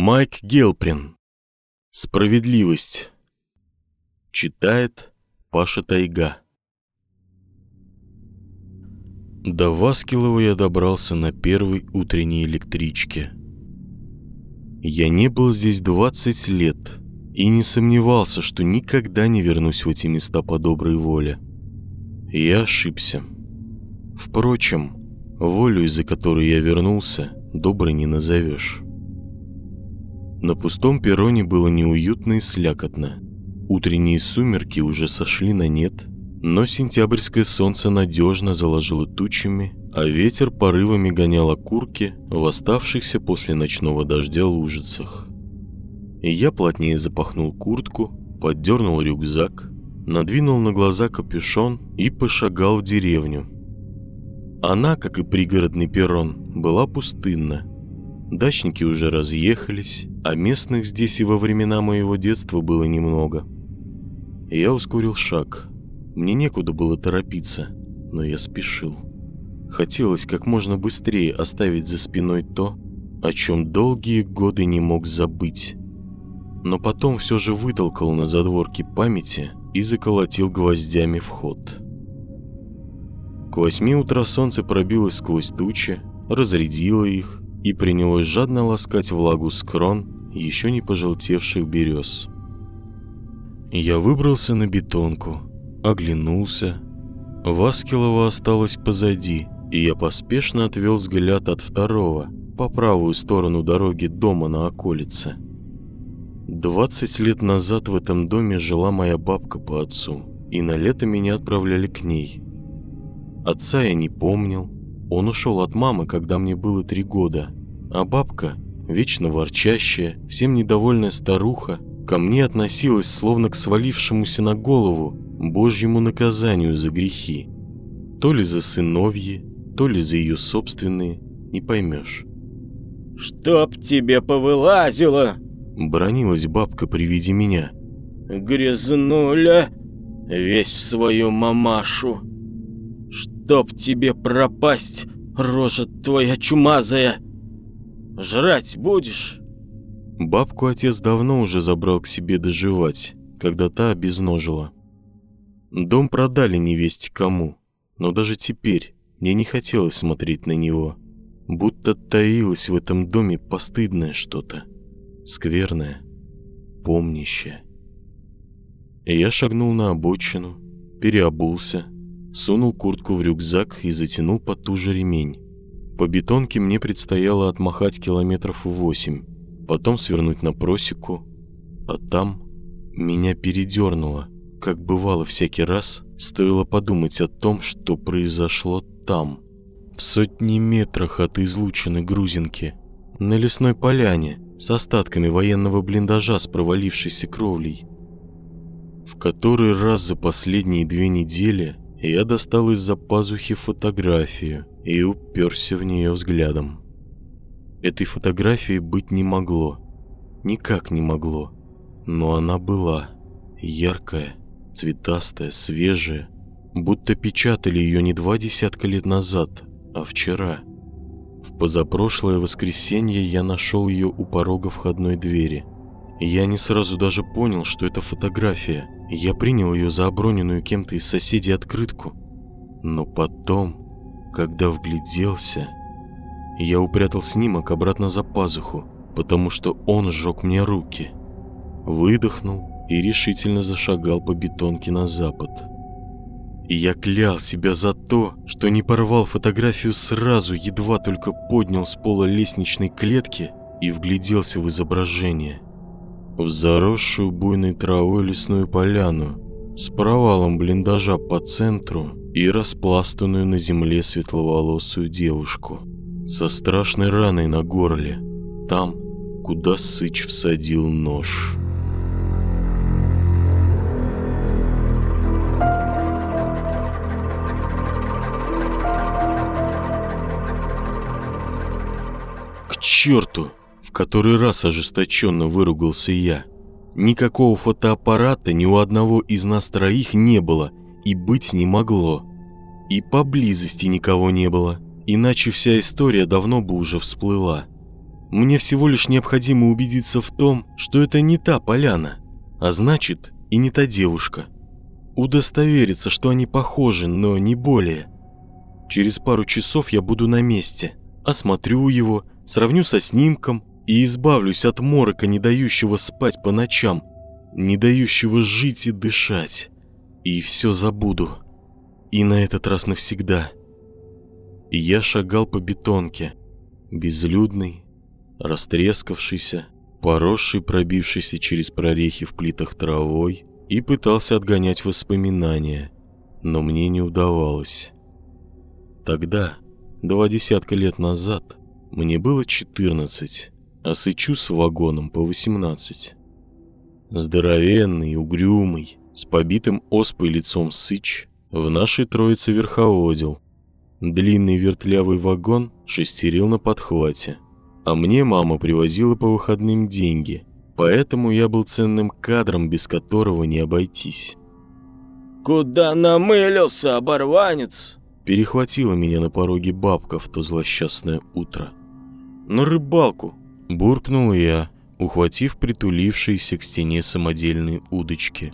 Майк Гелприн. Справедливость. Читает Паша Тайга. До Васкилова я добрался на первой утренней электричке. Я не был здесь 20 лет и не сомневался, что никогда не вернусь в эти места по доброй воле. Я ошибся. Впрочем, волю, из-за которой я вернулся, доброй не назовешь. На пустом перроне было неуютно и слякотно. Утренние сумерки уже сошли на нет, но сентябрьское солнце надежно заложило тучами, а ветер порывами гонял окурки в оставшихся после ночного дождя лужицах. Я плотнее запахнул куртку, поддернул рюкзак, надвинул на глаза капюшон и пошагал в деревню. Она, как и пригородный перрон, была пустынна. Дачники уже разъехались, а местных здесь и во времена моего детства было немного. Я ускорил шаг. Мне некуда было торопиться, но я спешил. Хотелось как можно быстрее оставить за спиной то, о чем долгие годы не мог забыть. Но потом все же вытолкал на задворки памяти и заколотил гвоздями в ход. К восьми утра солнце пробилось сквозь тучи, разрядило их и принялось жадно ласкать влагу с крон еще не пожелтевших берез. Я выбрался на бетонку, оглянулся. Васкилова осталось позади, и я поспешно отвел взгляд от второго, по правую сторону дороги дома на околице. Двадцать лет назад в этом доме жила моя бабка по отцу, и на лето меня отправляли к ней. Отца я не помнил, он ушел от мамы, когда мне было три года, а бабка, вечно ворчащая, всем недовольная старуха, ко мне относилась словно к свалившемуся на голову божьему наказанию за грехи. То ли за сыновьи, то ли за ее собственные, не поймешь. «Чтоб тебе повылазило!» Бронилась бабка при виде меня. «Грязнуля! Весь в свою мамашу! Чтоб тебе пропасть, рожа твоя чумазая! Жрать будешь?» Бабку отец давно уже забрал к себе доживать, когда та обезножила. Дом продали невесть кому, но даже теперь мне не хотелось смотреть на него, будто таилось в этом доме постыдное что-то, скверное, помнящее. Я шагнул на обочину, переобулся, сунул куртку в рюкзак и затянул потуже ремень. По бетонке мне предстояло отмахать километров восемь, потом свернуть на просеку, а там меня передернуло, как бывало всякий раз, стоило подумать о том, что произошло там, в сотни метрах от излученной грузинки, на лесной поляне с остатками военного блиндажа с провалившейся кровлей. В который раз за последние две недели я достал из-за пазухи фотографию и уперся в нее взглядом. Этой фотографии быть не могло. Никак не могло. Но она была. Яркая, цветастая, свежая. Будто печатали ее не два десятка лет назад, а вчера. В позапрошлое воскресенье я нашел ее у порога входной двери. Я не сразу даже понял, что это фотография – я принял ее за оброненную кем-то из соседей открытку. Но потом, когда вгляделся, я упрятал снимок обратно за пазуху, потому что он сжег мне руки. Выдохнул и решительно зашагал по бетонке на запад. И я клял себя за то, что не порвал фотографию сразу, едва только поднял с пола лестничной клетки и вгляделся в изображение – в заросшую буйной травой лесную поляну с провалом блиндажа по центру и распластанную на земле светловолосую девушку со страшной раной на горле, там, куда Сыч всадил нож. К черту! который раз ожесточенно выругался я. Никакого фотоаппарата ни у одного из нас троих не было и быть не могло. И поблизости никого не было, иначе вся история давно бы уже всплыла. Мне всего лишь необходимо убедиться в том, что это не та поляна, а значит и не та девушка. Удостовериться, что они похожи, но не более. Через пару часов я буду на месте, осмотрю его, сравню со снимком и избавлюсь от морока, не дающего спать по ночам, не дающего жить и дышать. И все забуду. И на этот раз навсегда. Я шагал по бетонке, безлюдный, растрескавшийся, поросший, пробившийся через прорехи в плитах травой, и пытался отгонять воспоминания, но мне не удавалось. Тогда, два десятка лет назад, мне было 14, а сычу с вагоном по 18. Здоровенный, угрюмый, с побитым оспой лицом сыч, в нашей троице верховодил. Длинный вертлявый вагон шестерил на подхвате – а мне мама привозила по выходным деньги, поэтому я был ценным кадром, без которого не обойтись. «Куда намылился, оборванец?» Перехватила меня на пороге бабка в то злосчастное утро. «На рыбалку!» – буркнул я, ухватив притулившиеся к стене самодельные удочки.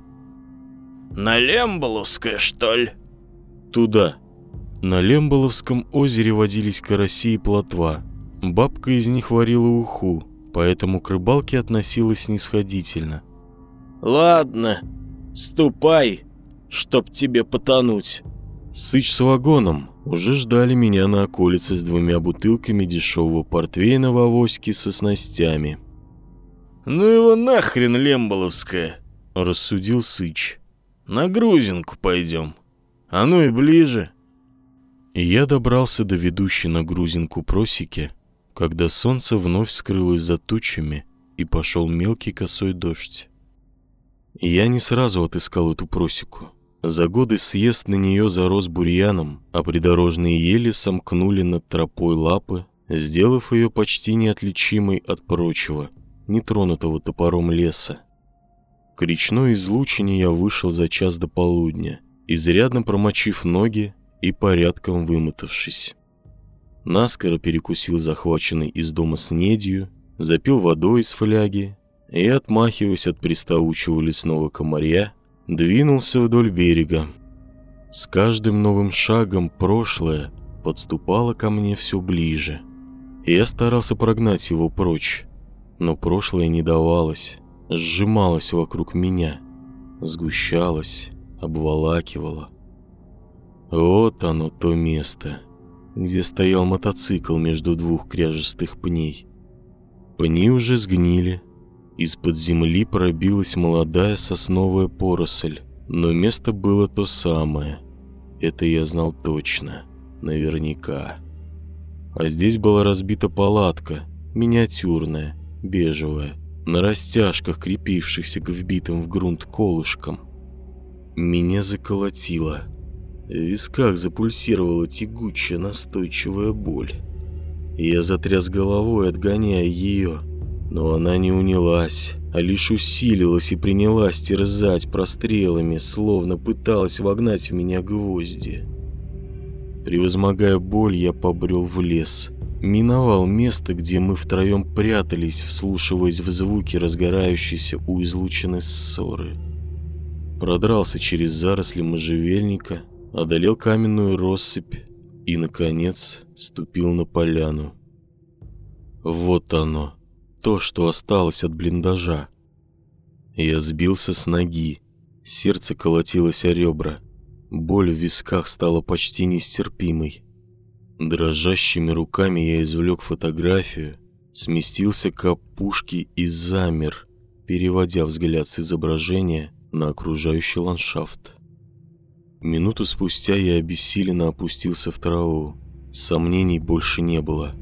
«На Лемболовское, что ли?» «Туда». На Лемболовском озере водились караси и плотва – Бабка из них варила уху, поэтому к рыбалке относилась снисходительно. «Ладно, ступай, чтоб тебе потонуть». Сыч с вагоном уже ждали меня на околице с двумя бутылками дешевого портвейна в авоське со снастями. «Ну его нахрен, Лемболовская!» – рассудил Сыч. «На грузинку пойдем. А ну и ближе». Я добрался до ведущей на грузинку просеки, когда солнце вновь скрылось за тучами и пошел мелкий косой дождь. Я не сразу отыскал эту просеку. За годы съезд на нее зарос бурьяном, а придорожные ели сомкнули над тропой лапы, сделав ее почти неотличимой от прочего, нетронутого топором леса. К речной излучине я вышел за час до полудня, изрядно промочив ноги и порядком вымотавшись наскоро перекусил захваченный из дома снедью, запил водой из фляги и, отмахиваясь от приставучего лесного комаря, двинулся вдоль берега. С каждым новым шагом прошлое подступало ко мне все ближе. Я старался прогнать его прочь, но прошлое не давалось, сжималось вокруг меня, сгущалось, обволакивало. Вот оно то место — где стоял мотоцикл между двух кряжестых пней. Пни уже сгнили. Из-под земли пробилась молодая сосновая поросль, но место было то самое. Это я знал точно, наверняка. А здесь была разбита палатка, миниатюрная, бежевая, на растяжках, крепившихся к вбитым в грунт колышкам. Меня заколотило. В висках запульсировала тягучая настойчивая боль. Я затряс головой, отгоняя ее, но она не унялась, а лишь усилилась и принялась терзать прострелами, словно пыталась вогнать в меня гвозди. Превозмогая боль, я побрел в лес. Миновал место, где мы втроем прятались, вслушиваясь в звуки разгорающейся у излученной ссоры. Продрался через заросли можжевельника – одолел каменную россыпь и, наконец, ступил на поляну. Вот оно, то, что осталось от блиндажа. Я сбился с ноги, сердце колотилось о ребра, боль в висках стала почти нестерпимой. Дрожащими руками я извлек фотографию, сместился к опушке и замер, переводя взгляд с изображения на окружающий ландшафт. Минуту спустя я обессиленно опустился в траву. Сомнений больше не было.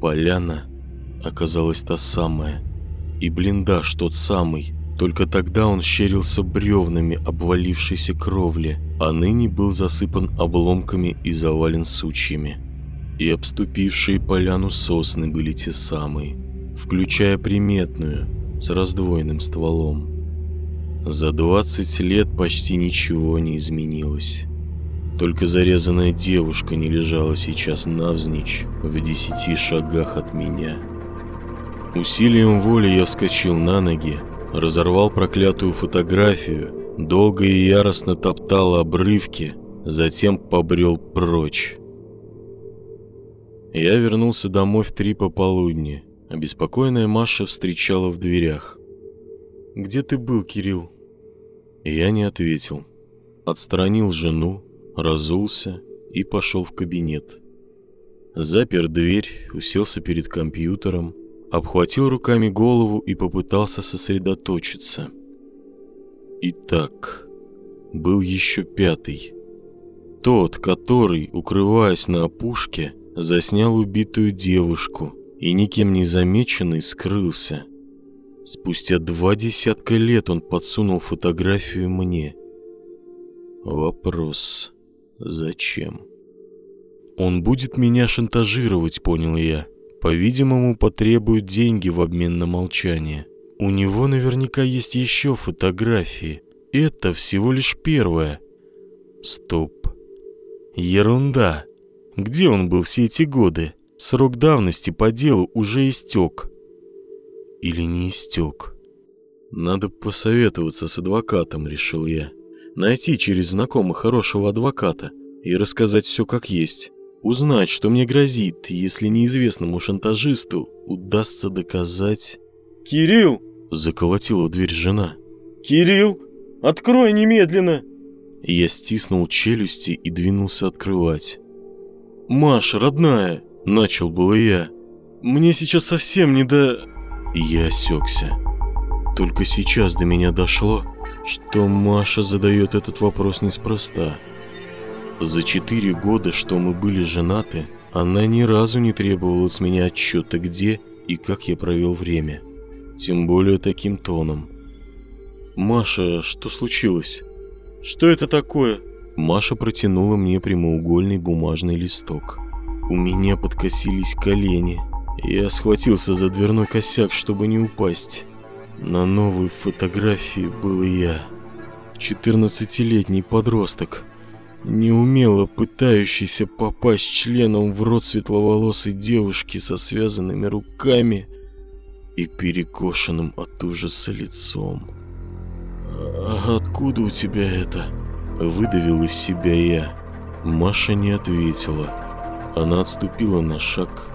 Поляна оказалась та самая. И блиндаж тот самый. Только тогда он щерился бревнами обвалившейся кровли, а ныне был засыпан обломками и завален сучьями. И обступившие поляну сосны были те самые, включая приметную, с раздвоенным стволом. За 20 лет почти ничего не изменилось. Только зарезанная девушка не лежала сейчас навзничь в десяти шагах от меня. Усилием воли я вскочил на ноги, разорвал проклятую фотографию, долго и яростно топтал обрывки, затем побрел прочь. Я вернулся домой в три пополудни. Обеспокоенная Маша встречала в дверях. «Где ты был, Кирилл?» Я не ответил. Отстранил жену, разулся и пошел в кабинет. Запер дверь, уселся перед компьютером, обхватил руками голову и попытался сосредоточиться. Итак, был еще пятый. Тот, который, укрываясь на опушке, заснял убитую девушку и никем не замеченный скрылся. Спустя два десятка лет он подсунул фотографию мне. Вопрос, зачем? Он будет меня шантажировать, понял я. По-видимому, потребует деньги в обмен на молчание. У него наверняка есть еще фотографии. Это всего лишь первое. Стоп. Ерунда. Где он был все эти годы? Срок давности по делу уже истек. Или не истек? Надо посоветоваться с адвокатом, решил я. Найти через знакомых хорошего адвоката и рассказать все как есть. Узнать, что мне грозит, если неизвестному шантажисту удастся доказать... «Кирилл!» — заколотила в дверь жена. «Кирилл! Открой немедленно!» Я стиснул челюсти и двинулся открывать. «Маша, родная!» — начал было я. «Мне сейчас совсем не до...» Я осекся. Только сейчас до меня дошло, что Маша задает этот вопрос неспроста. За четыре года, что мы были женаты, она ни разу не требовала с меня отчета, где и как я провел время. Тем более таким тоном. «Маша, что случилось?» «Что это такое?» Маша протянула мне прямоугольный бумажный листок. У меня подкосились колени. Я схватился за дверной косяк, чтобы не упасть. На новой фотографии был я. 14-летний подросток, неумело пытающийся попасть членом в рот светловолосой девушки со связанными руками и перекошенным от ужаса лицом. «А откуда у тебя это?» Выдавил из себя я. Маша не ответила. Она отступила на шаг,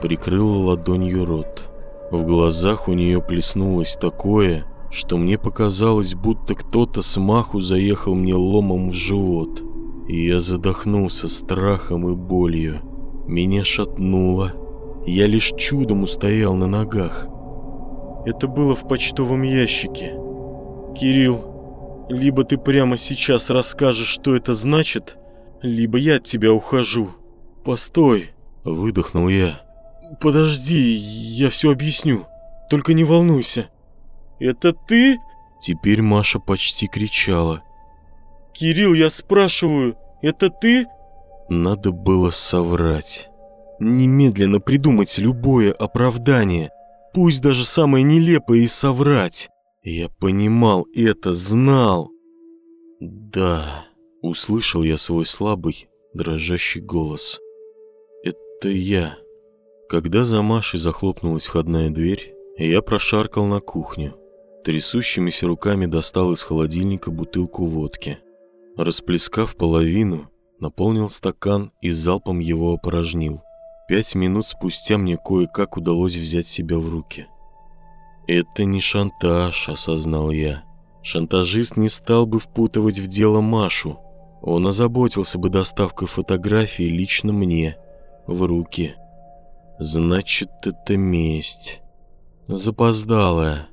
прикрыла ладонью рот. В глазах у нее плеснулось такое, что мне показалось, будто кто-то с маху заехал мне ломом в живот. Я задохнулся страхом и болью. Меня шатнуло. Я лишь чудом устоял на ногах. Это было в почтовом ящике. Кирилл, либо ты прямо сейчас расскажешь, что это значит, либо я от тебя ухожу. Постой, выдохнул я. Подожди, я все объясню. Только не волнуйся. Это ты? Теперь Маша почти кричала. Кирилл, я спрашиваю, это ты? Надо было соврать. Немедленно придумать любое оправдание, пусть даже самое нелепое, и соврать. Я понимал это, знал. Да, услышал я свой слабый, дрожащий голос. Это я. Когда за Машей захлопнулась входная дверь, я прошаркал на кухню. Трясущимися руками достал из холодильника бутылку водки. Расплескав половину, наполнил стакан и залпом его опорожнил. Пять минут спустя мне кое-как удалось взять себя в руки. «Это не шантаж», — осознал я. Шантажист не стал бы впутывать в дело Машу. Он озаботился бы доставкой фотографии лично мне, в руки. Значит, это месть. Запоздалая.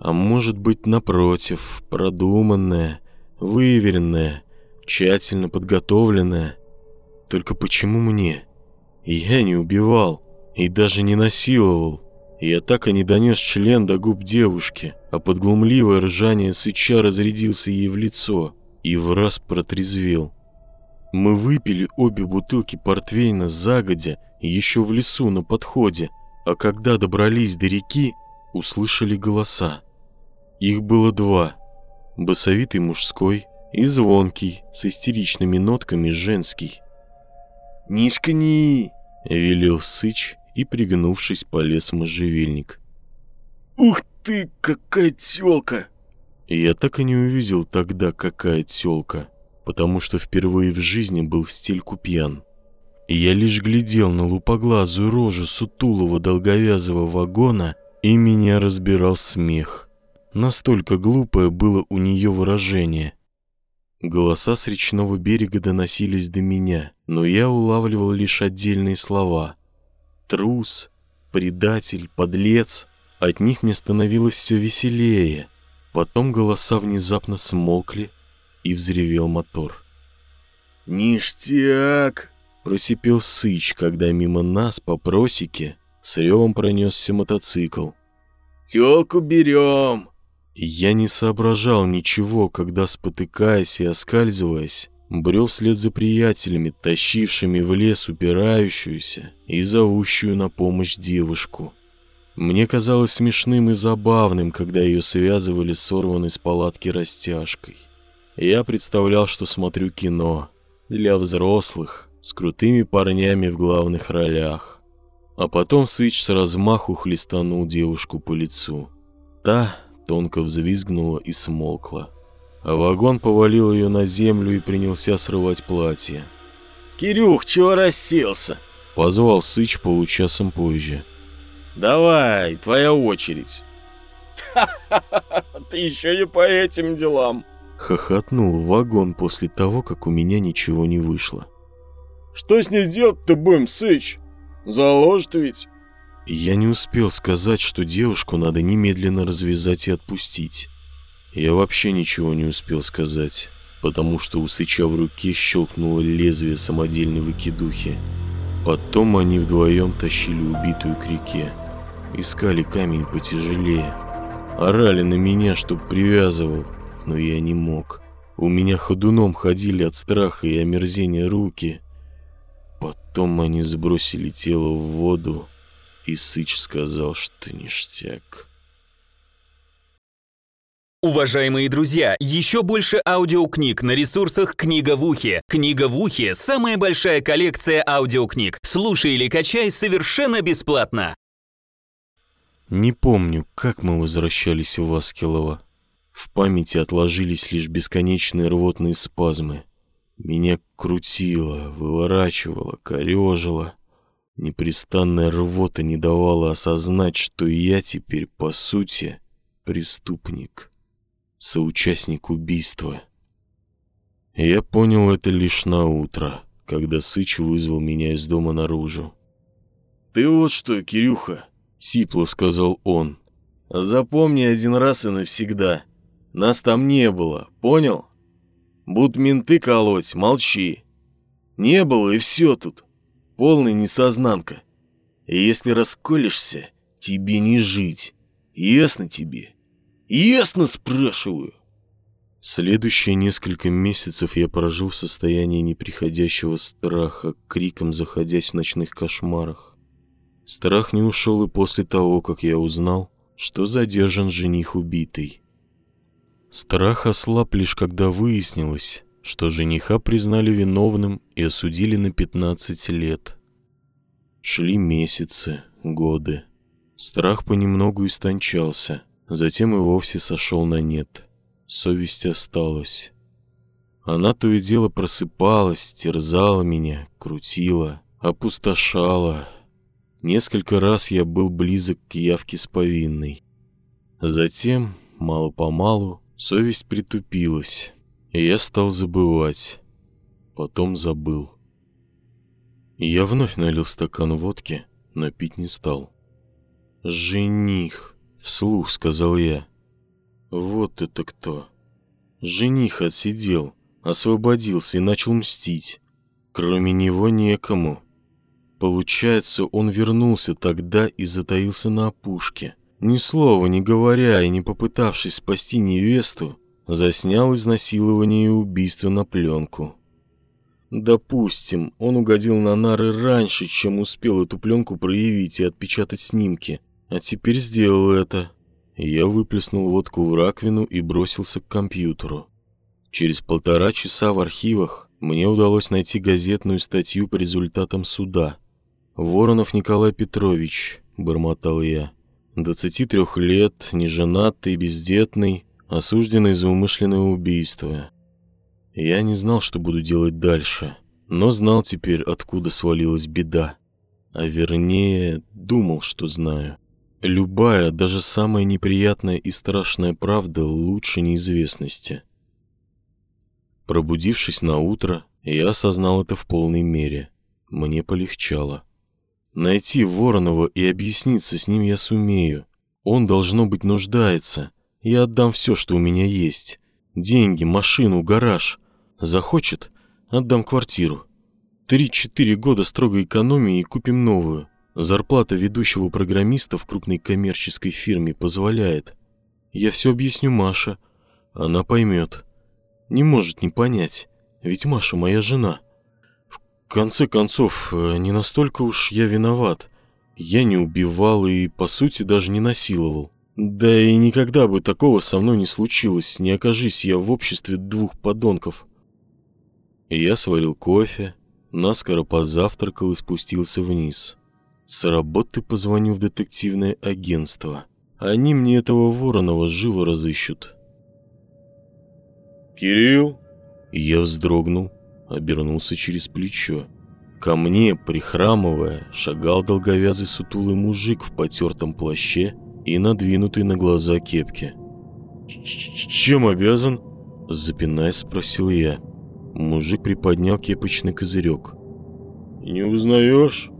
А может быть, напротив, продуманная, выверенная, тщательно подготовленная. Только почему мне? Я не убивал и даже не насиловал. Я так и не донес член до губ девушки, а подглумливое ржание сыча разрядился ей в лицо и в раз протрезвел. Мы выпили обе бутылки портвейна загодя еще в лесу на подходе, а когда добрались до реки, услышали голоса. Их было два. Басовитый мужской и звонкий, с истеричными нотками женский. «Не шкни!» — велел Сыч и, пригнувшись, полез в можжевельник. Ух ты, какая тёлка! Я так и не увидел тогда, какая тёлка, потому что впервые в жизни был в стельку пьян. Я лишь глядел на лупоглазую рожу сутулого долговязого вагона, и меня разбирал смех. Настолько глупое было у нее выражение. Голоса с речного берега доносились до меня, но я улавливал лишь отдельные слова. Трус, предатель, подлец. От них мне становилось все веселее. Потом голоса внезапно смолкли, и взревел мотор. «Ништяк!» — просипел Сыч, когда мимо нас по просеке с ревом пронесся мотоцикл. «Тёлку берем!» Я не соображал ничего, когда, спотыкаясь и оскальзываясь, брел вслед за приятелями, тащившими в лес упирающуюся и зовущую на помощь девушку. Мне казалось смешным и забавным, когда ее связывали сорванной с палатки растяжкой. Я представлял, что смотрю кино для взрослых с крутыми парнями в главных ролях. А потом Сыч с размаху хлестанул девушку по лицу. Та тонко взвизгнула и смолкла. А вагон повалил ее на землю и принялся срывать платье. «Кирюх, чего расселся?» — позвал Сыч получасом позже. «Давай, твоя очередь». «Ты еще не по этим делам!» Хохотнул вагон после того, как у меня ничего не вышло. «Что с ней делать-то будем, Сыч? Заложит ведь?» Я не успел сказать, что девушку надо немедленно развязать и отпустить. Я вообще ничего не успел сказать, потому что у Сыча в руке щелкнуло лезвие самодельной выкидухи. Потом они вдвоем тащили убитую к реке. Искали камень потяжелее. Орали на меня, чтоб привязывал, но я не мог. У меня ходуном ходили от страха и омерзения руки. Потом они сбросили тело в воду, и Сыч сказал, что ништяк. Уважаемые друзья, еще больше аудиокниг на ресурсах «Книга в ухе». «Книга в ухе» — самая большая коллекция аудиокниг. Слушай или качай совершенно бесплатно. Не помню, как мы возвращались в Васкилово. В памяти отложились лишь бесконечные рвотные спазмы. Меня крутило, выворачивало, корежило. Непрестанная рвота не давала осознать, что я теперь, по сути, преступник, соучастник убийства. Я понял это лишь на утро, когда Сыч вызвал меня из дома наружу. «Ты вот что, Кирюха», — сипло сказал он, — «запомни один раз и навсегда. Нас там не было, понял? Будут менты колоть, молчи. Не было и все тут полная несознанка. Если расколешься, тебе не жить. Ясно тебе? Ясно, спрашиваю. Следующие несколько месяцев я прожил в состоянии неприходящего страха, криком заходясь в ночных кошмарах. Страх не ушел и после того, как я узнал, что задержан жених убитый. Страх ослаб лишь когда выяснилось, что жениха признали виновным и осудили на 15 лет. Шли месяцы, годы. Страх понемногу истончался, затем и вовсе сошел на нет. Совесть осталась. Она то и дело просыпалась, терзала меня, крутила, опустошала. Несколько раз я был близок к явке с повинной. Затем, мало-помалу, совесть притупилась, я стал забывать. Потом забыл. Я вновь налил стакан водки, но пить не стал. «Жених», — вслух сказал я. «Вот это кто!» Жених отсидел, освободился и начал мстить. Кроме него некому. Получается, он вернулся тогда и затаился на опушке. Ни слова не говоря и не попытавшись спасти невесту, заснял изнасилование и убийство на пленку. Допустим, он угодил на нары раньше, чем успел эту пленку проявить и отпечатать снимки, а теперь сделал это. Я выплеснул водку в раковину и бросился к компьютеру. Через полтора часа в архивах мне удалось найти газетную статью по результатам суда. «Воронов Николай Петрович», — бормотал я, — 23 лет, неженатый, бездетный, осужденный за умышленное убийство. Я не знал, что буду делать дальше, но знал теперь, откуда свалилась беда. А вернее, думал, что знаю. Любая, даже самая неприятная и страшная правда лучше неизвестности. Пробудившись на утро, я осознал это в полной мере. Мне полегчало. Найти Воронова и объясниться с ним я сумею. Он, должно быть, нуждается. Я отдам все, что у меня есть. Деньги, машину, гараж. Захочет — отдам квартиру. Три-четыре года строгой экономии и купим новую. Зарплата ведущего программиста в крупной коммерческой фирме позволяет. Я все объясню Маше. Она поймет. Не может не понять, ведь Маша моя жена. В конце концов, э, не настолько уж я виноват. Я не убивал и, по сути, даже не насиловал. Да и никогда бы такого со мной не случилось, не окажись я в обществе двух подонков. Я сварил кофе, наскоро позавтракал и спустился вниз. С работы позвоню в детективное агентство. Они мне этого Воронова живо разыщут. «Кирилл?» Я вздрогнул, обернулся через плечо. Ко мне, прихрамывая, шагал долговязый сутулый мужик в потертом плаще и надвинутой на глаза кепке. «Чем обязан?» Запинаясь, спросил я. Мужик приподнял кепочный козырек. «Не узнаешь?»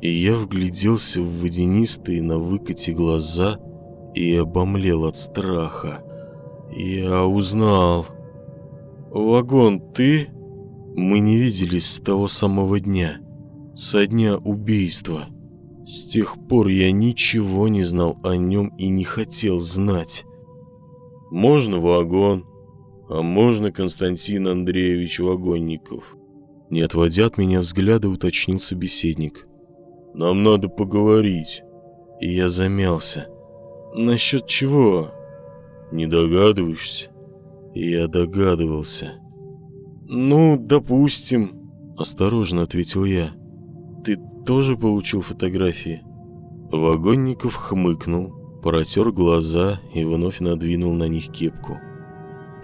И я вгляделся в водянистые на выкате глаза и обомлел от страха. Я узнал. «Вагон, ты?» Мы не виделись с того самого дня, со дня убийства. С тех пор я ничего не знал о нем и не хотел знать. «Можно вагон, а можно Константин Андреевич Вагонников?» Не отводя от меня взгляда, уточнил собеседник. Нам надо поговорить. И я замялся. Насчет чего? Не догадываешься? Я догадывался. Ну, допустим, осторожно ответил я. Тоже получил фотографии? Вагонников хмыкнул, протер глаза и вновь надвинул на них кепку.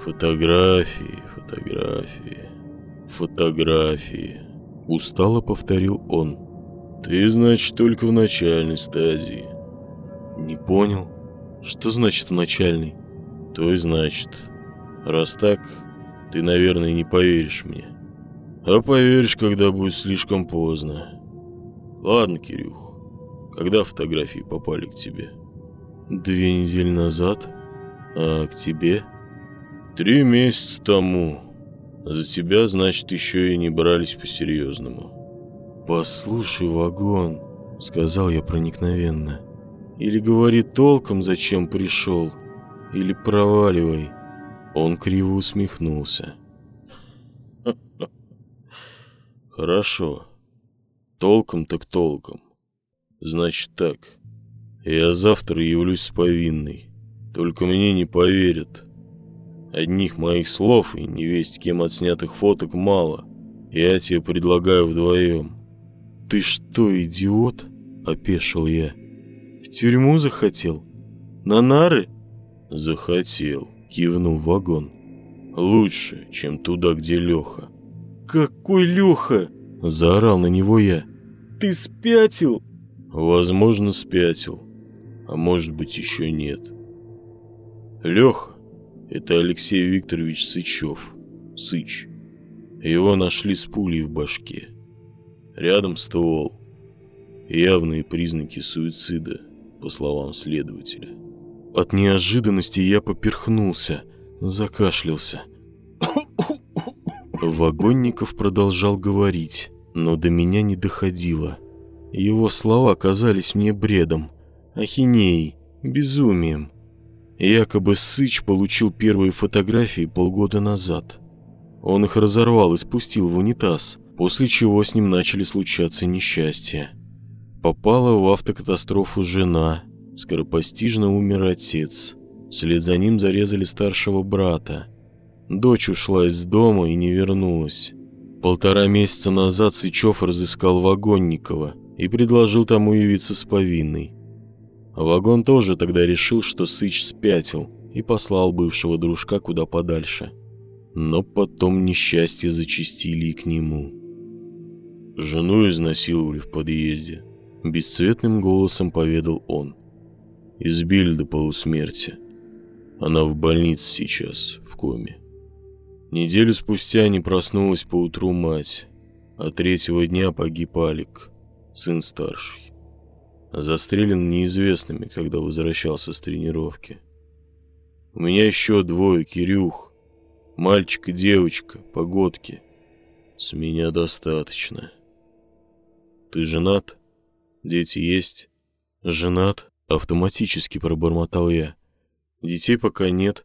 Фотографии, фотографии, фотографии. Устало повторил он. Ты, значит, только в начальной стадии. Не понял. Что значит в начальной? То и значит. Раз так, ты, наверное, не поверишь мне. А поверишь, когда будет слишком поздно. Ладно, Кирюх, когда фотографии попали к тебе? Две недели назад. А к тебе? Три месяца тому. За тебя, значит, еще и не брались по-серьезному. «Послушай, вагон», — сказал я проникновенно. «Или говори толком, зачем пришел, или проваливай». Он криво усмехнулся. «Хорошо. Толком так толком. Значит так, я завтра явлюсь с повинной. Только мне не поверят. Одних моих слов и невесть кем отснятых фоток мало. Я тебе предлагаю вдвоем. «Ты что, идиот?» – опешил я. «В тюрьму захотел? На нары?» «Захотел», – кивнул вагон. «Лучше, чем туда, где Леха». «Какой Леха?» – заорал на него я. «Ты спятил?» «Возможно, спятил, а может быть, еще нет». Леха – это Алексей Викторович Сычев, Сыч. Его нашли с пулей в башке. Рядом ствол. Явные признаки суицида, по словам следователя. От неожиданности я поперхнулся, закашлялся. Вагонников продолжал говорить, но до меня не доходило. Его слова казались мне бредом, ахинеей, безумием. Якобы Сыч получил первые фотографии полгода назад. Он их разорвал и спустил в унитаз после чего с ним начали случаться несчастья. Попала в автокатастрофу жена, скоропостижно умер отец, вслед за ним зарезали старшего брата. Дочь ушла из дома и не вернулась. Полтора месяца назад Сычев разыскал Вагонникова и предложил тому явиться с повинной. Вагон тоже тогда решил, что Сыч спятил и послал бывшего дружка куда подальше. Но потом несчастья зачастили и к нему. Жену изнасиловали в подъезде. Бесцветным голосом поведал он. Избили до полусмерти. Она в больнице сейчас, в коме. Неделю спустя не проснулась поутру мать, а третьего дня погиб Алик, сын старший. Застрелен неизвестными, когда возвращался с тренировки. У меня еще двое, Кирюх, мальчик и девочка, погодки. С меня достаточно. Ты женат? Дети есть? Женат? Автоматически пробормотал я. Детей пока нет,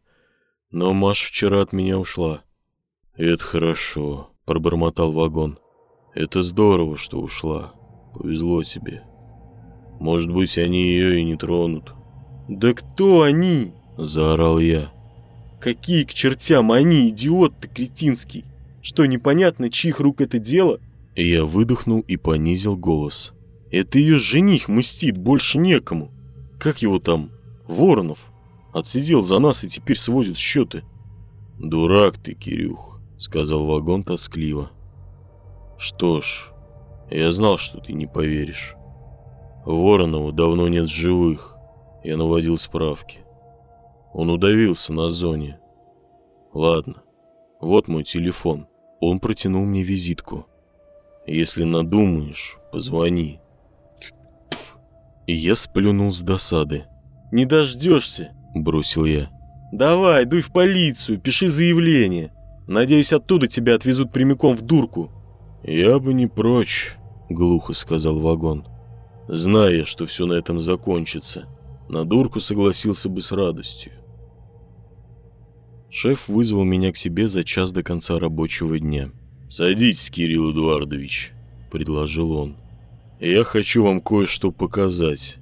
но Маш вчера от меня ушла. «Это хорошо», — пробормотал вагон. «Это здорово, что ушла. Повезло тебе. Может быть, они ее и не тронут». «Да кто они?» — заорал я. «Какие к чертям они, идиот ты кретинский? Что, непонятно, чьих рук это дело?» Я выдохнул и понизил голос. «Это ее жених мстит, больше некому. Как его там? Воронов. Отсидел за нас и теперь сводит счеты». «Дурак ты, Кирюх сказал вагон тоскливо. Что ж, я знал, что ты не поверишь. Воронова давно нет в живых. Я наводил справки. Он удавился на зоне. Ладно, вот мой телефон. Он протянул мне визитку. Если надумаешь, позвони. И я сплюнул с досады. «Не дождешься», — бросил я. «Давай, дуй в полицию, пиши заявление. Надеюсь, оттуда тебя отвезут прямиком в дурку». «Я бы не прочь», — глухо сказал вагон. «Зная, что все на этом закончится, на дурку согласился бы с радостью». Шеф вызвал меня к себе за час до конца рабочего дня. «Садитесь, Кирилл Эдуардович», — предложил он. «Я хочу вам кое-что показать».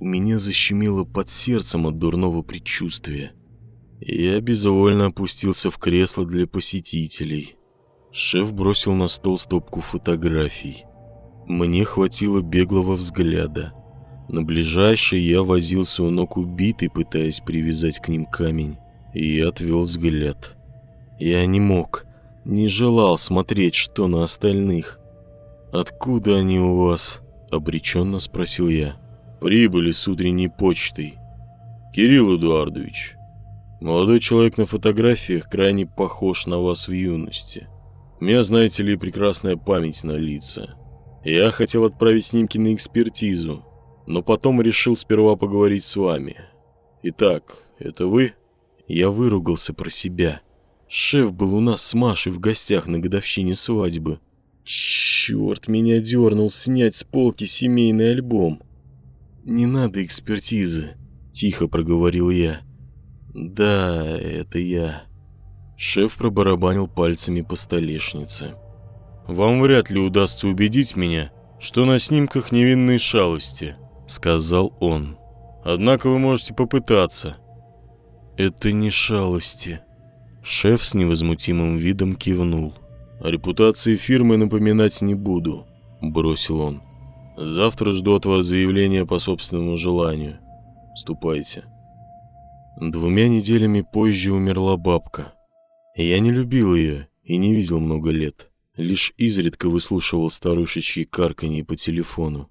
У меня защемило под сердцем от дурного предчувствия. Я безвольно опустился в кресло для посетителей. Шеф бросил на стол стопку фотографий. Мне хватило беглого взгляда. На ближайшей я возился у ног убитый, пытаясь привязать к ним камень. И отвел взгляд. Я не мог, не желал смотреть, что на остальных. «Откуда они у вас?» – обреченно спросил я. «Прибыли с утренней почтой. Кирилл Эдуардович, Молодой человек на фотографиях крайне похож на вас в юности. У меня, знаете ли, прекрасная память на лица. Я хотел отправить снимки на экспертизу, но потом решил сперва поговорить с вами. Итак, это вы? Я выругался про себя. Шеф был у нас с Машей в гостях на годовщине свадьбы. Черт, меня дернул снять с полки семейный альбом. «Не надо экспертизы», — тихо проговорил я. «Да, это я». Шеф пробарабанил пальцами по столешнице. «Вам вряд ли удастся убедить меня, что на снимках невинные шалости», — сказал он. «Однако вы можете попытаться». «Это не шалости». Шеф с невозмутимым видом кивнул. «О репутации фирмы напоминать не буду», — бросил он. «Завтра жду от вас заявления по собственному желанию. Ступайте». Двумя неделями позже умерла бабка. Я не любил ее и не видел много лет. Лишь изредка выслушивал старушечьи карканье по телефону.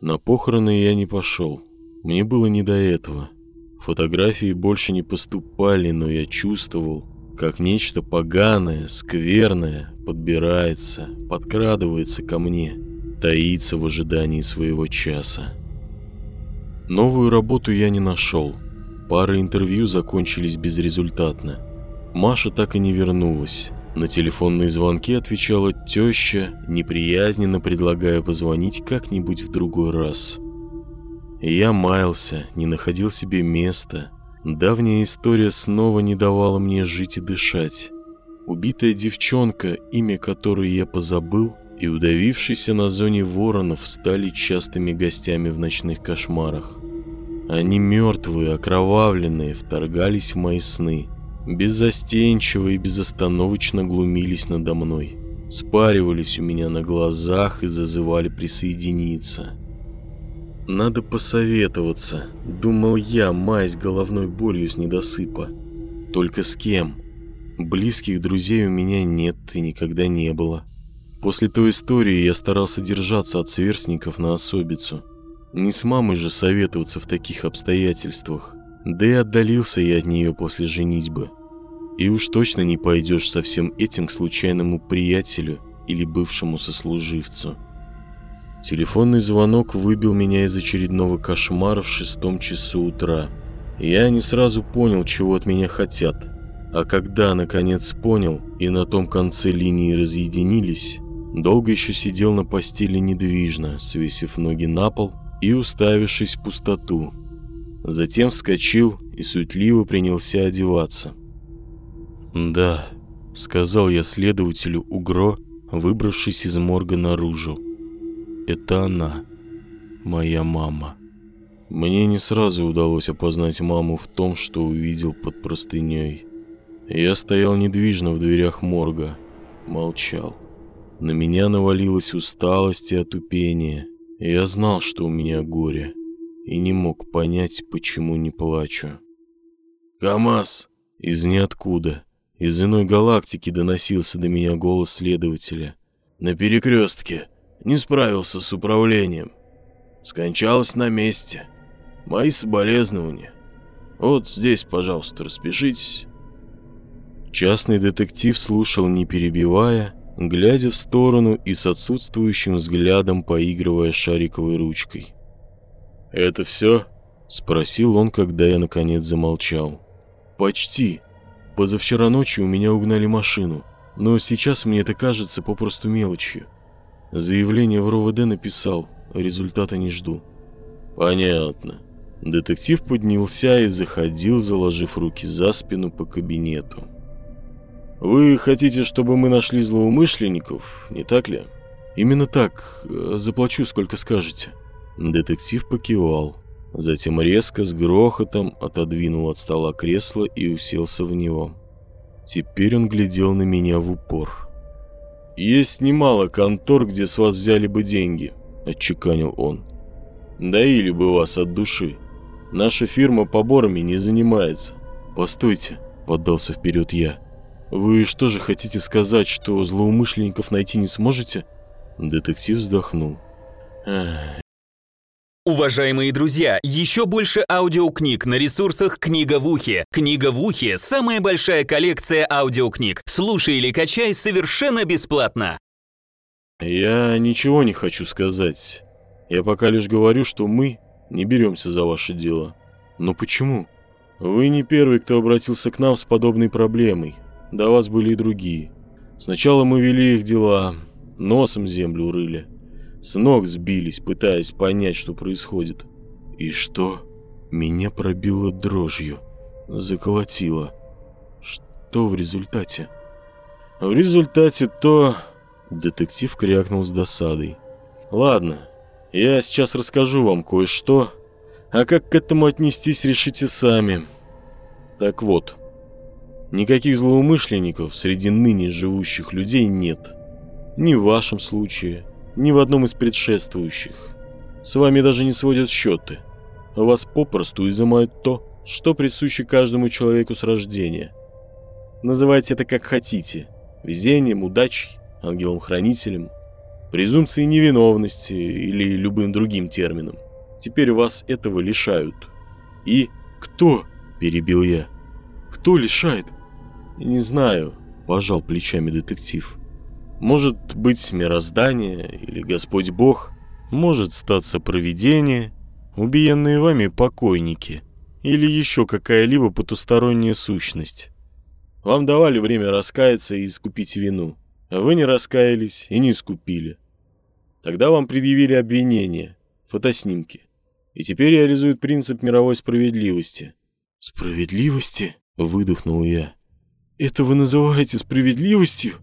На похороны я не пошел. Мне было не до этого. Фотографии больше не поступали, но я чувствовал, как нечто поганое, скверное подбирается, подкрадывается ко мне, таится в ожидании своего часа. Новую работу я не нашел – Пары интервью закончились безрезультатно. Маша так и не вернулась. На телефонные звонки отвечала теща, неприязненно предлагая позвонить как-нибудь в другой раз. Я маялся, не находил себе места. Давняя история снова не давала мне жить и дышать. Убитая девчонка, имя которой я позабыл, и удавившийся на зоне воронов стали частыми гостями в ночных кошмарах. Они мертвые, окровавленные, вторгались в мои сны. Беззастенчиво и безостановочно глумились надо мной. Спаривались у меня на глазах и зазывали присоединиться. Надо посоветоваться, думал я, маясь головной болью с недосыпа. Только с кем? Близких друзей у меня нет и никогда не было. После той истории я старался держаться от сверстников на особицу. Не с мамой же советоваться в таких обстоятельствах. Да и отдалился я от нее после женитьбы. И уж точно не пойдешь со всем этим к случайному приятелю или бывшему сослуживцу. Телефонный звонок выбил меня из очередного кошмара в шестом часу утра. Я не сразу понял, чего от меня хотят. А когда, наконец, понял, и на том конце линии разъединились, долго еще сидел на постели недвижно, свесив ноги на пол и уставившись в пустоту. Затем вскочил и суетливо принялся одеваться. «Да», — сказал я следователю Угро, выбравшись из морга наружу. «Это она, моя мама». Мне не сразу удалось опознать маму в том, что увидел под простыней. Я стоял недвижно в дверях морга, молчал. На меня навалилась усталость и отупение. Я знал, что у меня горе, и не мог понять, почему не плачу. «КамАЗ!» Из ниоткуда, из иной галактики доносился до меня голос следователя. «На перекрестке. Не справился с управлением. Скончалась на месте. Мои соболезнования. Вот здесь, пожалуйста, распишитесь». Частный детектив слушал, не перебивая, глядя в сторону и с отсутствующим взглядом поигрывая шариковой ручкой. «Это все?» — спросил он, когда я наконец замолчал. «Почти. Позавчера ночью у меня угнали машину, но сейчас мне это кажется попросту мелочью. Заявление в РОВД написал, результата не жду». «Понятно». Детектив поднялся и заходил, заложив руки за спину по кабинету. «Вы хотите, чтобы мы нашли злоумышленников, не так ли?» «Именно так. Заплачу, сколько скажете». Детектив покивал. Затем резко с грохотом отодвинул от стола кресло и уселся в него. Теперь он глядел на меня в упор. «Есть немало контор, где с вас взяли бы деньги», – отчеканил он. «Доили бы вас от души. Наша фирма поборами не занимается». «Постойте», – поддался вперед я. «Вы что же хотите сказать, что злоумышленников найти не сможете?» Детектив вздохнул. Уважаемые друзья, еще больше аудиокниг на ресурсах «Книга в ухе». «Книга в ухе» — самая большая коллекция аудиокниг. Слушай или качай совершенно бесплатно. «Я ничего не хочу сказать. Я пока лишь говорю, что мы не беремся за ваше дело. Но почему? Вы не первый, кто обратился к нам с подобной проблемой. До вас были и другие. Сначала мы вели их дела, носом землю рыли. С ног сбились, пытаясь понять, что происходит. И что? Меня пробило дрожью. Заколотило. Что в результате? В результате то... Детектив крякнул с досадой. Ладно, я сейчас расскажу вам кое-что, а как к этому отнестись решите сами. Так вот, Никаких злоумышленников среди ныне живущих людей нет. Ни в вашем случае, ни в одном из предшествующих. С вами даже не сводят счеты. Вас попросту изымают то, что присуще каждому человеку с рождения. Называйте это как хотите. Везением, удачей, ангелом-хранителем, презумпцией невиновности или любым другим термином. Теперь вас этого лишают. И кто, перебил я, кто лишает? «Не знаю», – пожал плечами детектив. «Может быть мироздание или Господь Бог, может статься провидение, убиенные вами покойники или еще какая-либо потусторонняя сущность. Вам давали время раскаяться и искупить вину, а вы не раскаялись и не искупили. Тогда вам предъявили обвинение, фотоснимки, и теперь реализуют принцип мировой справедливости». «Справедливости?» – выдохнул я. Это вы называете справедливостью?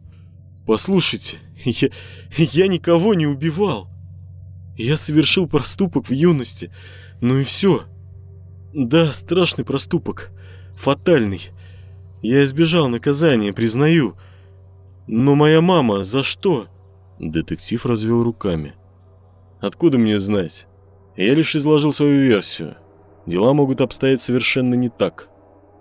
Послушайте, я, я никого не убивал. Я совершил проступок в юности, ну и все. Да, страшный проступок, фатальный. Я избежал наказания, признаю. Но моя мама за что? Детектив развел руками. Откуда мне знать? Я лишь изложил свою версию. Дела могут обстоять совершенно не так.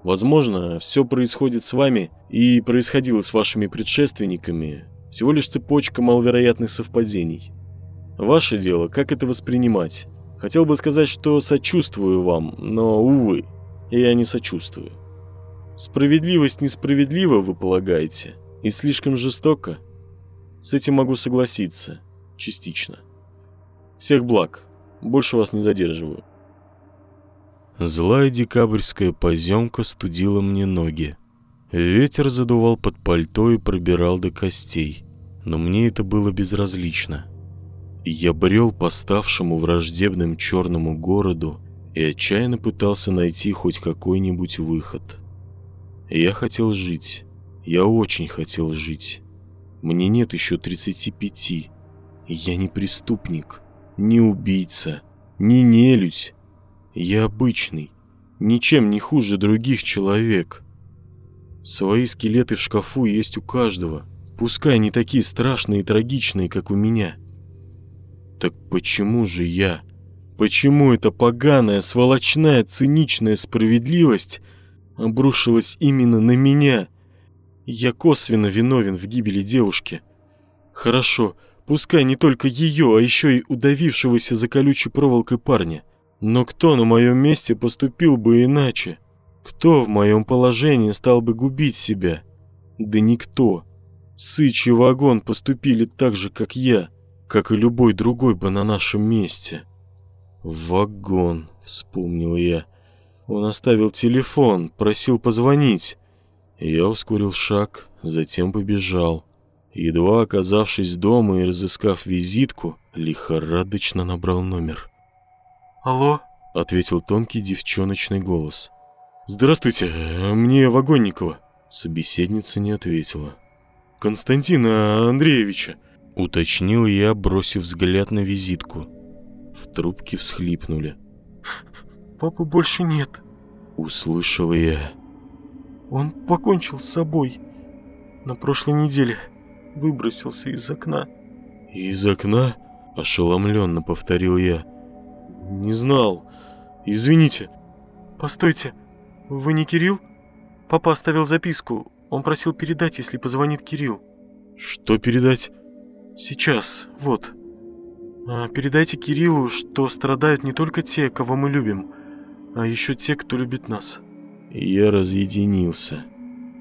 Возможно, все происходит с вами и происходило с вашими предшественниками. Всего лишь цепочка маловероятных совпадений. Ваше дело, как это воспринимать. Хотел бы сказать, что сочувствую вам, но, увы, я не сочувствую. Справедливость несправедлива, вы полагаете, и слишком жестоко? С этим могу согласиться, частично. Всех благ, больше вас не задерживаю. Злая декабрьская поземка студила мне ноги. Ветер задувал под пальто и пробирал до костей, но мне это было безразлично. Я брел по ставшему враждебным черному городу и отчаянно пытался найти хоть какой-нибудь выход. Я хотел жить. Я очень хотел жить. Мне нет еще 35. Я не преступник, не убийца, не нелюдь. Я обычный, ничем не хуже других человек. Свои скелеты в шкафу есть у каждого, пускай не такие страшные и трагичные, как у меня. Так почему же я? Почему эта поганая, сволочная, циничная справедливость обрушилась именно на меня? Я косвенно виновен в гибели девушки. Хорошо, пускай не только ее, а еще и удавившегося за колючей проволокой парня. Но кто на моем месте поступил бы иначе? Кто в моем положении стал бы губить себя? Да никто. Сыч и вагон поступили так же, как я, как и любой другой бы на нашем месте. Вагон, вспомнил я. Он оставил телефон, просил позвонить. Я ускорил шаг, затем побежал. Едва оказавшись дома и разыскав визитку, лихорадочно набрал номер. «Алло?» — ответил тонкий девчоночный голос. «Здравствуйте, мне Вагонникова». Собеседница не ответила. «Константина Андреевича», — уточнил я, бросив взгляд на визитку. В трубке всхлипнули. «Папы больше нет», — услышал я. «Он покончил с собой. На прошлой неделе выбросился из окна». «Из окна?» — ошеломленно повторил я. «Не знал. Извините». «Постойте, вы не Кирилл? Папа оставил записку. Он просил передать, если позвонит Кирилл». «Что передать?» «Сейчас, вот. А, передайте Кириллу, что страдают не только те, кого мы любим, а еще те, кто любит нас». Я разъединился.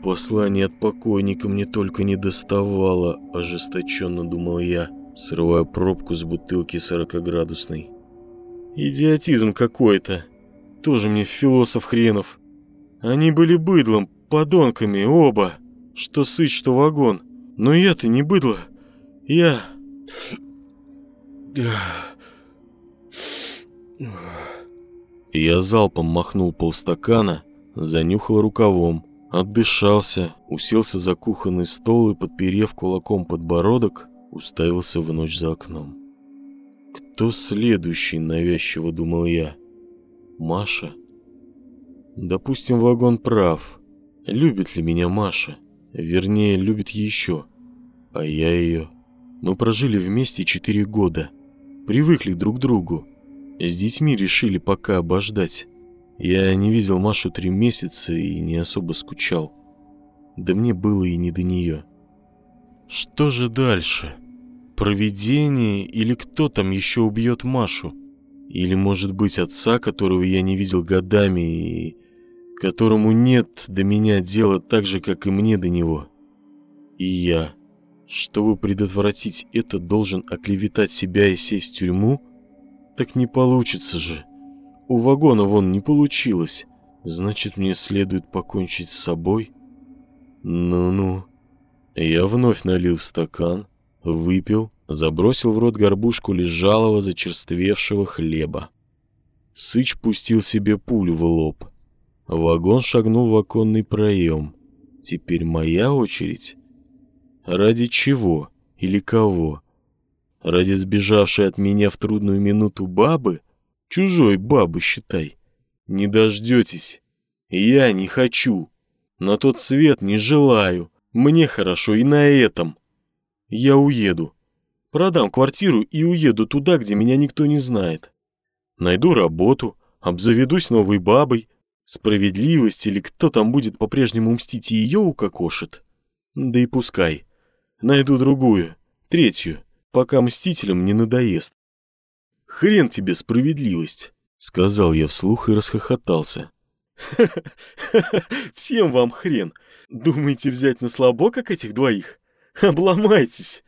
Послание от покойника мне только не доставало, ожесточенно думал я, срывая пробку с бутылки сорокоградусной. Идиотизм какой-то. Тоже мне философ хренов. Они были быдлом, подонками, оба. Что сыч, что вагон. Но я-то не быдло. Я... Я залпом махнул полстакана, занюхал рукавом, отдышался, уселся за кухонный стол и, подперев кулаком подбородок, уставился в ночь за окном. Кто следующий, навязчиво думал я? Маша? Допустим, вагон прав. Любит ли меня Маша? Вернее, любит еще. А я ее. Мы прожили вместе четыре года. Привыкли друг к другу. С детьми решили пока обождать. Я не видел Машу три месяца и не особо скучал. Да мне было и не до нее. Что же дальше? Провидение или кто там еще убьет Машу? Или, может быть, отца, которого я не видел годами и которому нет до меня дела так же, как и мне до него? И я, чтобы предотвратить это, должен оклеветать себя и сесть в тюрьму? Так не получится же. У вагона вон не получилось. Значит, мне следует покончить с собой? Ну-ну. Я вновь налил в стакан, выпил, забросил в рот горбушку лежалого зачерствевшего хлеба. Сыч пустил себе пулю в лоб. Вагон шагнул в оконный проем. Теперь моя очередь? Ради чего или кого? Ради сбежавшей от меня в трудную минуту бабы? Чужой бабы, считай. Не дождетесь. Я не хочу. На тот свет не желаю. Мне хорошо и на этом. Я уеду. Продам квартиру и уеду туда, где меня никто не знает. Найду работу, обзаведусь новой бабой. Справедливость или кто там будет по-прежнему мстить и ее укокошит. Да и пускай. Найду другую, третью, пока мстителям не надоест. Хрен тебе справедливость, сказал я вслух и расхохотался. Всем вам хрен. Думаете взять на слабо, как этих двоих? Обломайтесь.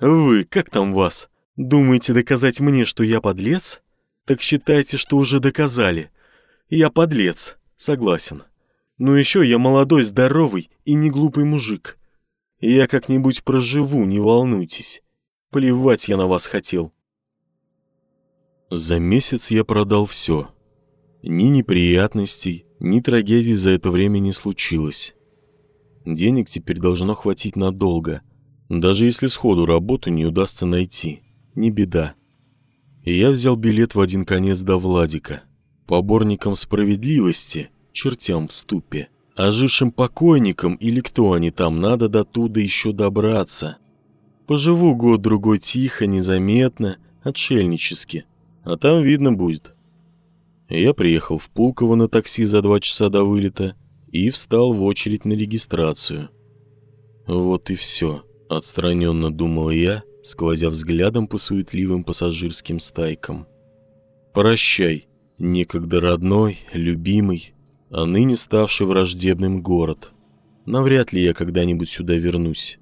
Вы, как там вас? Думаете доказать мне, что я подлец? Так считайте, что уже доказали. Я подлец, согласен. Но еще я молодой, здоровый и не глупый мужик. Я как-нибудь проживу, не волнуйтесь. Плевать я на вас хотел. За месяц я продал все. Ни неприятностей, ни трагедий за это время не случилось. Денег теперь должно хватить надолго. Даже если сходу работу не удастся найти. Не беда. И я взял билет в один конец до Владика. Поборникам справедливости, чертям в ступе. Ожившим покойникам или кто они там, надо до туда еще добраться. Поживу год-другой тихо, незаметно, отшельнически. А там видно будет. Я приехал в Пулково на такси за два часа до вылета и встал в очередь на регистрацию. Вот и все, отстраненно думал я, сквозя взглядом по суетливым пассажирским стайкам. Прощай, некогда родной, любимый, а ныне ставший враждебным город. Навряд ли я когда-нибудь сюда вернусь.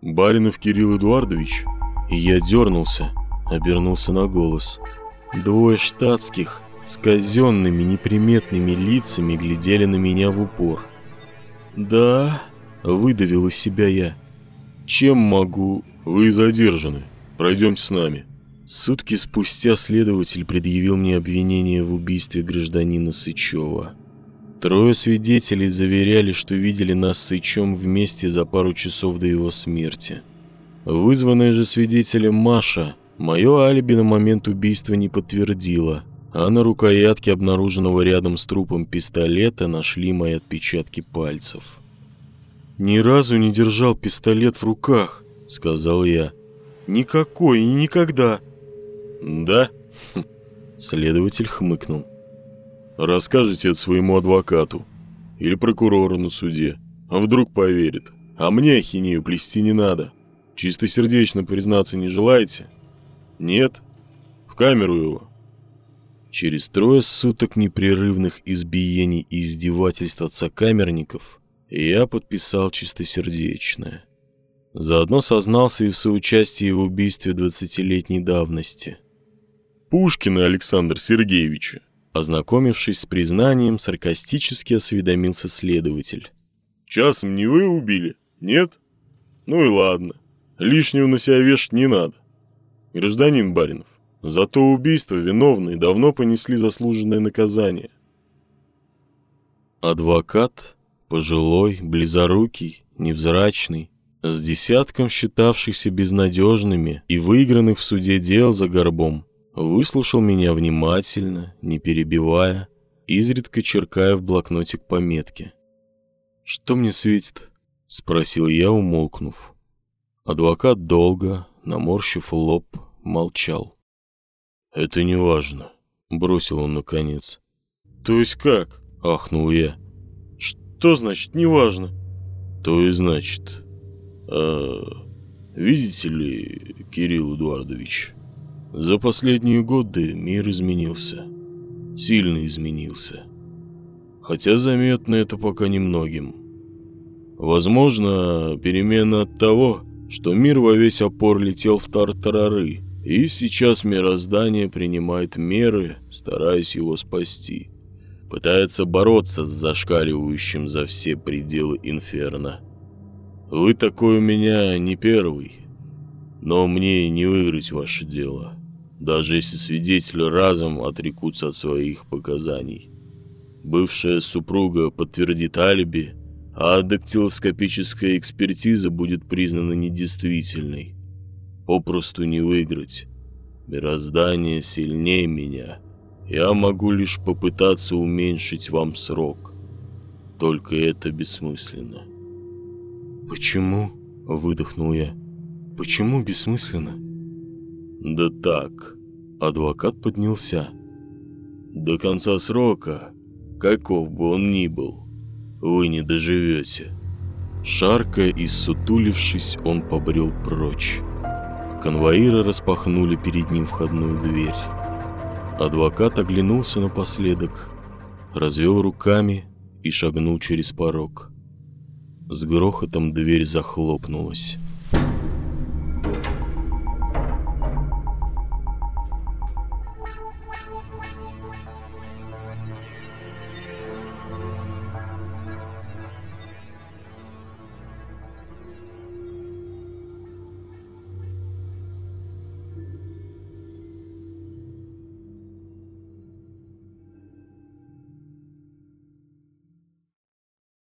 Баринов Кирилл Эдуардович? И я дернулся, обернулся на голос. Двое штатских с казенными неприметными лицами глядели на меня в упор. «Да», — выдавил из себя я. «Чем могу?» «Вы задержаны. Пройдемте с нами». Сутки спустя следователь предъявил мне обвинение в убийстве гражданина Сычева. Трое свидетелей заверяли, что видели нас с Сычем вместе за пару часов до его смерти. Вызванная же свидетелем Маша Мое алиби на момент убийства не подтвердило, а на рукоятке обнаруженного рядом с трупом пистолета нашли мои отпечатки пальцев. «Ни разу не держал пистолет в руках», — сказал я. «Никакой и никогда». «Да?» Следователь хмыкнул. «Расскажите это своему адвокату или прокурору на суде. А вдруг поверит? А мне ахинею плести не надо. Чистосердечно признаться не желаете?» Нет? В камеру его. Через трое суток непрерывных избиений и издевательств от сокамерников я подписал чистосердечное. Заодно сознался и в соучастии в убийстве двадцатилетней давности. Пушкина Александр Сергеевича. Ознакомившись с признанием, саркастически осведомился следователь. «Часом не вы убили? Нет? Ну и ладно. Лишнего на себя вешать не надо. Гражданин Баринов, за то убийство виновные давно понесли заслуженное наказание. Адвокат, пожилой, близорукий, невзрачный, с десятком считавшихся безнадежными и выигранных в суде дел за горбом, выслушал меня внимательно, не перебивая, изредка черкая в блокнотик пометки. «Что мне светит?» — спросил я, умолкнув. Адвокат долго, наморщив лоб, молчал. «Это не важно», — бросил он наконец. «То есть как?» — ахнул я. «Что значит «не важно»?» «То и значит. А, видите ли, Кирилл Эдуардович, за последние годы мир изменился. Сильно изменился. Хотя заметно это пока немногим. Возможно, перемена от того, что мир во весь опор летел в тартарары, и сейчас мироздание принимает меры, стараясь его спасти. Пытается бороться с зашкаливающим за все пределы инферно. Вы такой у меня не первый, но мне не выиграть ваше дело, даже если свидетели разом отрекутся от своих показаний. Бывшая супруга подтвердит алиби, а дактилоскопическая экспертиза будет признана недействительной попросту не выиграть. Мироздание сильнее меня. Я могу лишь попытаться уменьшить вам срок. Только это бессмысленно. «Почему?» – выдохнул я. «Почему бессмысленно?» «Да так. Адвокат поднялся. До конца срока, каков бы он ни был, вы не доживете. Шаркая и сутулившись, он побрел прочь. Конвоиры распахнули перед ним входную дверь. Адвокат оглянулся напоследок, развел руками и шагнул через порог. С грохотом дверь захлопнулась.